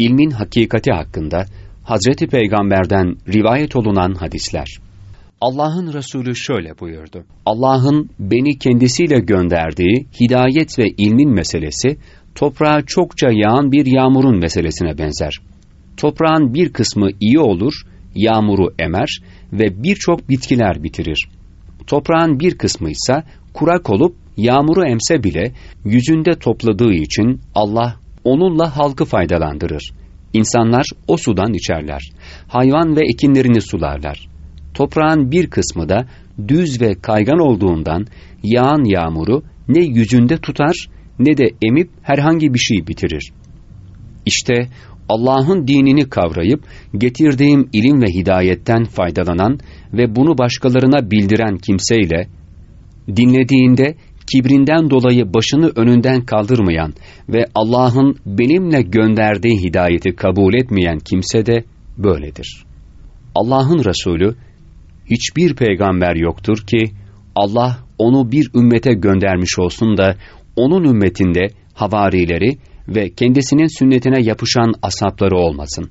ilmin hakikati hakkında Hazreti Peygamber'den rivayet olunan hadisler. Allah'ın Resulü şöyle buyurdu. Allah'ın beni kendisiyle gönderdiği hidayet ve ilmin meselesi, toprağa çokça yağan bir yağmurun meselesine benzer. Toprağın bir kısmı iyi olur, yağmuru emer ve birçok bitkiler bitirir. Toprağın bir kısmı ise kurak olup yağmuru emse bile yüzünde topladığı için Allah onunla halkı faydalandırır. İnsanlar o sudan içerler. Hayvan ve ekinlerini sularlar. Toprağın bir kısmı da düz ve kaygan olduğundan yağan yağmuru ne yüzünde tutar ne de emip herhangi bir şey bitirir. İşte Allah'ın dinini kavrayıp getirdiğim ilim ve hidayetten faydalanan ve bunu başkalarına bildiren kimseyle dinlediğinde kibrinden dolayı başını önünden kaldırmayan ve Allah'ın benimle gönderdiği hidayeti kabul etmeyen kimse de böyledir. Allah'ın Resulü hiçbir peygamber yoktur ki Allah onu bir ümmete göndermiş olsun da onun ümmetinde havarileri ve kendisinin sünnetine yapışan asapları olmasın.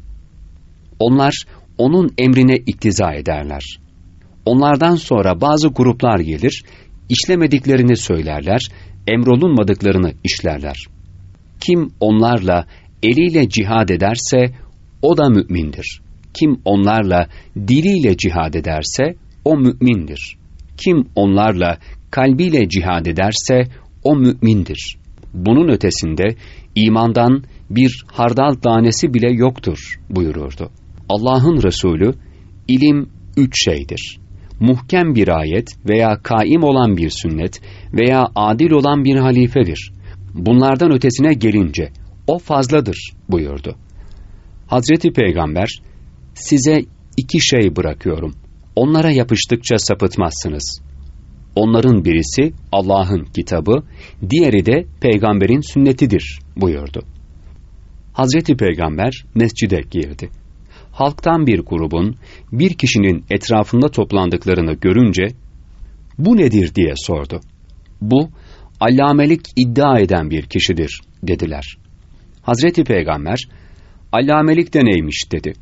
Onlar onun emrine iktiza ederler. Onlardan sonra bazı gruplar gelir, işlemediklerini söylerler, emrolunmadıklarını işlerler. Kim onlarla eliyle cihad ederse o da mümindir. Kim onlarla diliyle cihad ederse o mümindir. Kim onlarla kalbiyle cihad ederse o mümindir. Bunun ötesinde imandan bir hardal tanesi bile yoktur buyururdu. Allah'ın Resulü ilim üç şeydir. Muhkem bir ayet veya kaim olan bir sünnet veya adil olan bir halifedir. Bunlardan ötesine gelince o fazladır buyurdu. Hazreti Peygamber size iki şey bırakıyorum. Onlara yapıştıkça sapıtmazsınız. Onların birisi Allah'ın kitabı, diğeri de peygamberin sünnetidir buyurdu. Hazreti Peygamber mescide girdi. Halktan bir grubun bir kişinin etrafında toplandıklarını görünce bu nedir diye sordu. Bu allamelik iddia eden bir kişidir dediler. Hazreti Peygamber allamelik de neymiş dedi.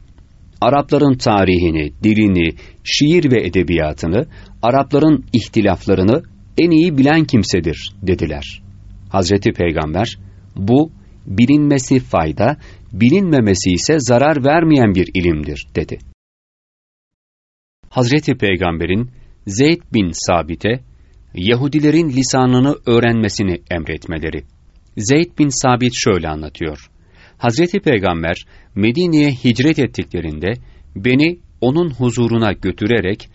Arapların tarihini, dilini, şiir ve edebiyatını, Arapların ihtilaflarını en iyi bilen kimsedir dediler. Hazreti Peygamber bu bilinmesi fayda, bilinmemesi ise zarar vermeyen bir ilimdir dedi. Hazreti Peygamber'in Zeyd bin Sabit'e Yahudilerin lisanını öğrenmesini emretmeleri. Zeyd bin Sabit şöyle anlatıyor. Hazreti Peygamber Medine'ye hicret ettiklerinde beni onun huzuruna götürerek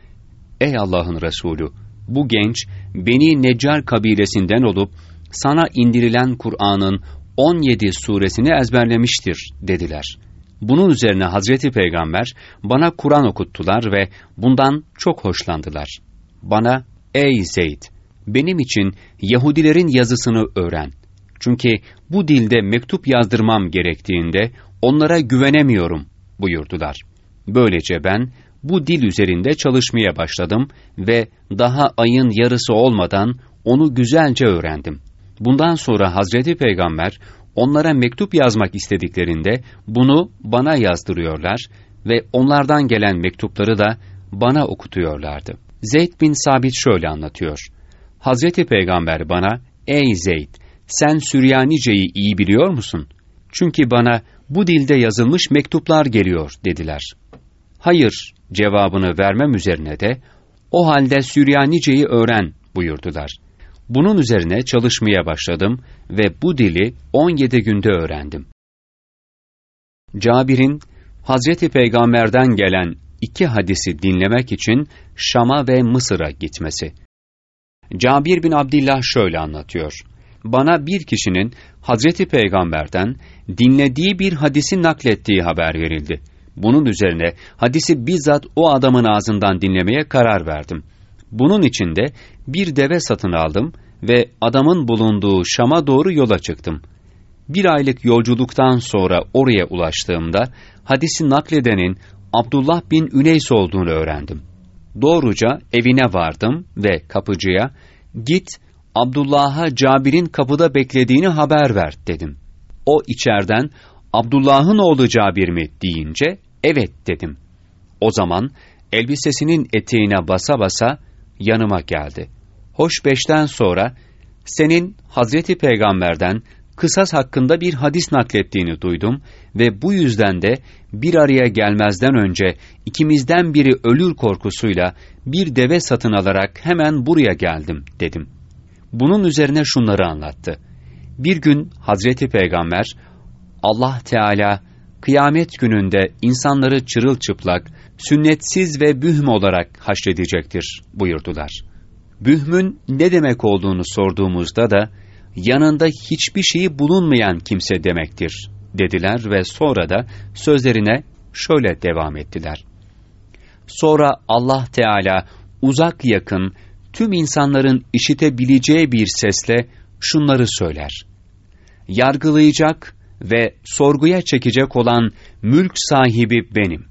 Ey Allah'ın Resulü bu genç Beni Neccar kabilesinden olup sana indirilen Kur'an'ın 17 suresini ezberlemiştir dediler. Bunun üzerine Hazreti Peygamber bana Kur'an okuttular ve bundan çok hoşlandılar. Bana ey Zeyd benim için Yahudilerin yazısını öğren. Çünkü bu dilde mektup yazdırmam gerektiğinde onlara güvenemiyorum buyurdular. Böylece ben bu dil üzerinde çalışmaya başladım ve daha ayın yarısı olmadan onu güzelce öğrendim. Bundan sonra Hazreti Peygamber onlara mektup yazmak istediklerinde bunu bana yazdırıyorlar ve onlardan gelen mektupları da bana okutuyorlardı. Zeyd bin Sabit şöyle anlatıyor. Hazreti Peygamber bana, ''Ey Zeyd, sen Süryanice'yi iyi biliyor musun? Çünkü bana bu dilde yazılmış mektuplar geliyor.'' dediler. Hayır cevabını vermem üzerine de, o halde Süryanice'yi öğren buyurdular. Bunun üzerine çalışmaya başladım ve bu dili 17 günde öğrendim. Cabir'in Hazreti Peygamber'den gelen iki hadisi dinlemek için Şam'a ve Mısır'a gitmesi. Cabir bin Abdillah şöyle anlatıyor. Bana bir kişinin Hazreti Peygamber'den dinlediği bir hadisi naklettiği haber verildi. Bunun üzerine hadisi bizzat o adamın ağzından dinlemeye karar verdim. Bunun için de bir deve satın aldım ve adamın bulunduğu Şam'a doğru yola çıktım. Bir aylık yolculuktan sonra oraya ulaştığımda hadisi nakledenin Abdullah bin Üneys olduğunu öğrendim. Doğruca evine vardım ve kapıcıya git Abdullah'a Cabir'in kapıda beklediğini haber ver dedim. O içeriden Abdullah'ın oğlu Cabir mi deyince evet dedim. O zaman elbisesinin eteğine basa basa yanıma geldi. Hoş beşten sonra senin Hazreti Peygamber'den kısas hakkında bir hadis naklettiğini duydum ve bu yüzden de bir araya gelmezden önce ikimizden biri ölür korkusuyla bir deve satın alarak hemen buraya geldim dedim. Bunun üzerine şunları anlattı. Bir gün Hazreti Peygamber Allah Teala kıyamet gününde insanları çırılçıplak, sünnetsiz ve bühm olarak haşredecektir buyurdular. Bühmün ne demek olduğunu sorduğumuzda da yanında hiçbir şeyi bulunmayan kimse demektir dediler ve sonra da sözlerine şöyle devam ettiler. Sonra Allah Teala uzak yakın tüm insanların işitebileceği bir sesle şunları söyler. Yargılayacak ve sorguya çekecek olan mülk sahibi benim.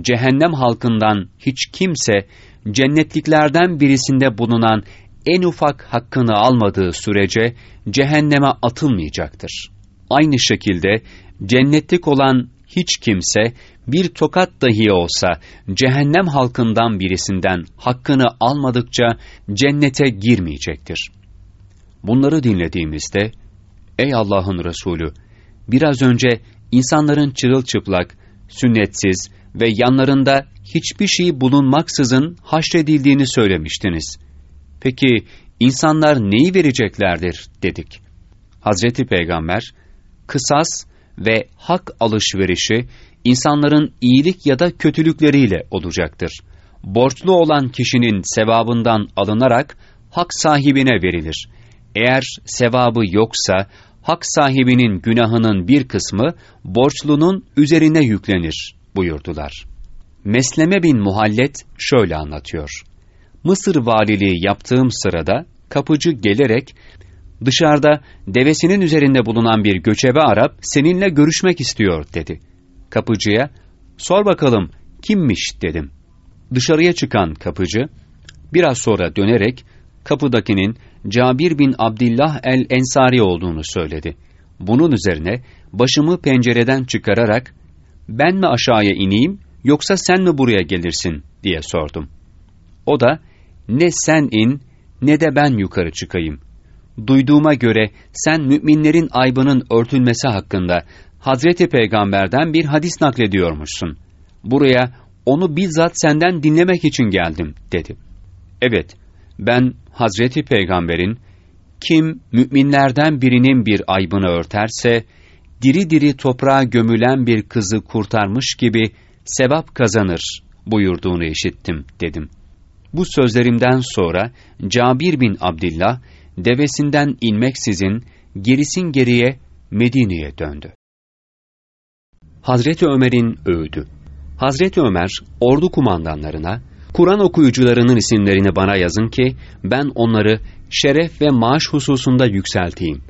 Cehennem halkından hiç kimse cennetliklerden birisinde bulunan en ufak hakkını almadığı sürece cehenneme atılmayacaktır. Aynı şekilde cennetlik olan hiç kimse bir tokat dahi olsa cehennem halkından birisinden hakkını almadıkça cennete girmeyecektir. Bunları dinlediğimizde, ey Allah'ın Resulü, biraz önce insanların çırılçıplak, sünnetsiz ve yanlarında hiçbir şey bulunmaksızın haşredildiğini söylemiştiniz. Peki insanlar neyi vereceklerdir dedik. Hazreti Peygamber, kısas ve hak alışverişi insanların iyilik ya da kötülükleriyle olacaktır. Borçlu olan kişinin sevabından alınarak hak sahibine verilir. Eğer sevabı yoksa hak sahibinin günahının bir kısmı borçlunun üzerine yüklenir buyurdular. Mesleme bin Muhallet şöyle anlatıyor. Mısır valiliği yaptığım sırada kapıcı gelerek dışarıda devesinin üzerinde bulunan bir göçebe Arap seninle görüşmek istiyor dedi. Kapıcıya sor bakalım kimmiş dedim. Dışarıya çıkan kapıcı biraz sonra dönerek kapıdakinin Cabir bin Abdillah el-Ensari olduğunu söyledi. Bunun üzerine başımı pencereden çıkararak ben mi aşağıya ineyim yoksa sen mi buraya gelirsin diye sordum. O da ne sen in ne de ben yukarı çıkayım. Duyduğuma göre sen müminlerin aybının örtülmesi hakkında Hazreti Peygamber'den bir hadis naklediyormuşsun. Buraya onu bizzat senden dinlemek için geldim dedi. Evet, ben Hazreti Peygamber'in kim müminlerden birinin bir aybını örterse, diri diri toprağa gömülen bir kızı kurtarmış gibi sevap kazanır buyurduğunu işittim dedim. Bu sözlerimden sonra Cabir bin Abdillah devesinden inmeksizin gerisin geriye Medine'ye döndü. Hazreti Ömer'in öğüdü. Hazreti Ömer ordu kumandanlarına Kur'an okuyucularının isimlerini bana yazın ki ben onları şeref ve maaş hususunda yükselteyim.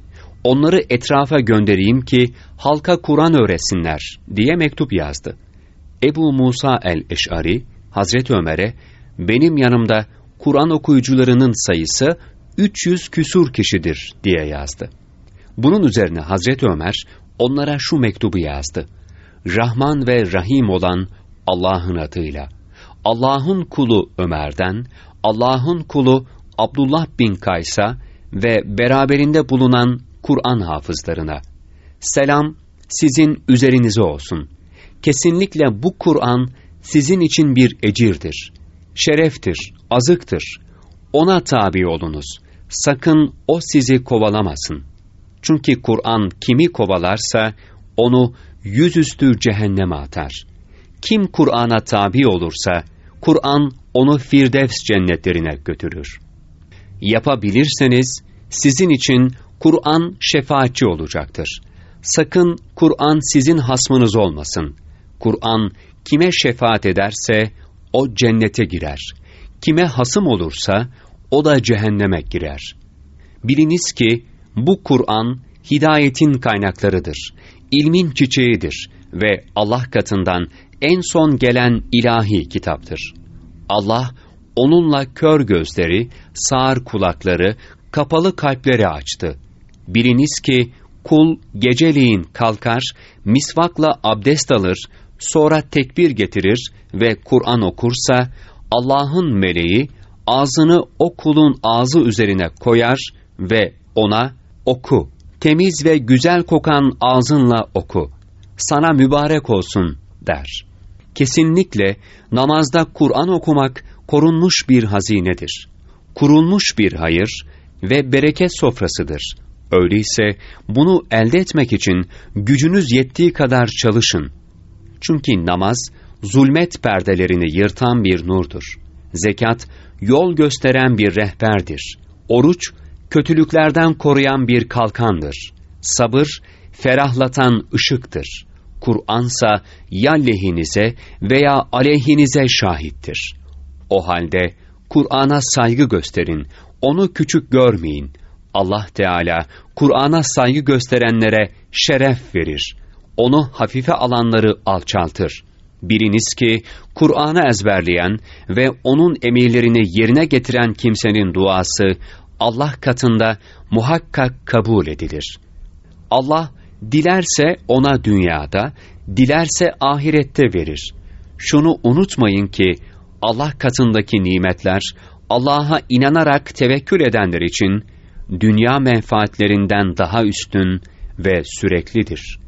Onları etrafa göndereyim ki halka Kur'an öğretsinler diye mektup yazdı. Ebu Musa el-Eş'ari Hazreti Ömer'e benim yanımda Kur'an okuyucularının sayısı 300 küsur kişidir diye yazdı. Bunun üzerine Hazreti Ömer onlara şu mektubu yazdı. Rahman ve Rahim olan Allah'ın adıyla. Allah'ın kulu Ömer'den, Allah'ın kulu Abdullah bin Kays'a ve beraberinde bulunan Kur'an hafızlarına. Selam sizin üzerinize olsun. Kesinlikle bu Kur'an sizin için bir ecirdir şereftir, azıktır. Ona tabi olunuz. Sakın o sizi kovalamasın. Çünkü Kur'an kimi kovalarsa onu yüzüstü cehenneme atar. Kim Kur'an'a tabi olursa Kur'an onu Firdevs cennetlerine götürür. Yapabilirseniz sizin için Kur'an şefaatçi olacaktır. Sakın Kur'an sizin hasmınız olmasın. Kur'an kime şefaat ederse o cennete girer. Kime hasım olursa o da cehenneme girer. Biliniz ki bu Kur'an hidayetin kaynaklarıdır. ilmin çiçeğidir ve Allah katından en son gelen ilahi kitaptır. Allah onunla kör gözleri, sağır kulakları, kapalı kalpleri açtı. Biliniz ki kul geceliğin kalkar, misvakla abdest alır, sonra tekbir getirir ve Kur'an okursa, Allah'ın meleği ağzını o kulun ağzı üzerine koyar ve ona oku, temiz ve güzel kokan ağzınla oku, sana mübarek olsun der. Kesinlikle namazda Kur'an okumak korunmuş bir hazinedir. Kurulmuş bir hayır ve bereket sofrasıdır. Öyleyse bunu elde etmek için gücünüz yettiği kadar çalışın. Çünkü namaz, zulmet perdelerini yırtan bir nurdur. Zekat, yol gösteren bir rehberdir. Oruç, kötülüklerden koruyan bir kalkandır. Sabır, ferahlatan ışıktır. Kur'ansa ya lehinize veya aleyhinize şahittir. O halde Kur'an'a saygı gösterin, onu küçük görmeyin. Allah Teala Kur'an'a saygı gösterenlere şeref verir. Onu hafife alanları alçaltır. Biriniz ki Kur'an'ı ezberleyen ve onun emirlerini yerine getiren kimsenin duası Allah katında muhakkak kabul edilir. Allah dilerse ona dünyada, dilerse ahirette verir. Şunu unutmayın ki Allah katındaki nimetler Allah'a inanarak tevekkül edenler için dünya menfaatlerinden daha üstün ve süreklidir.''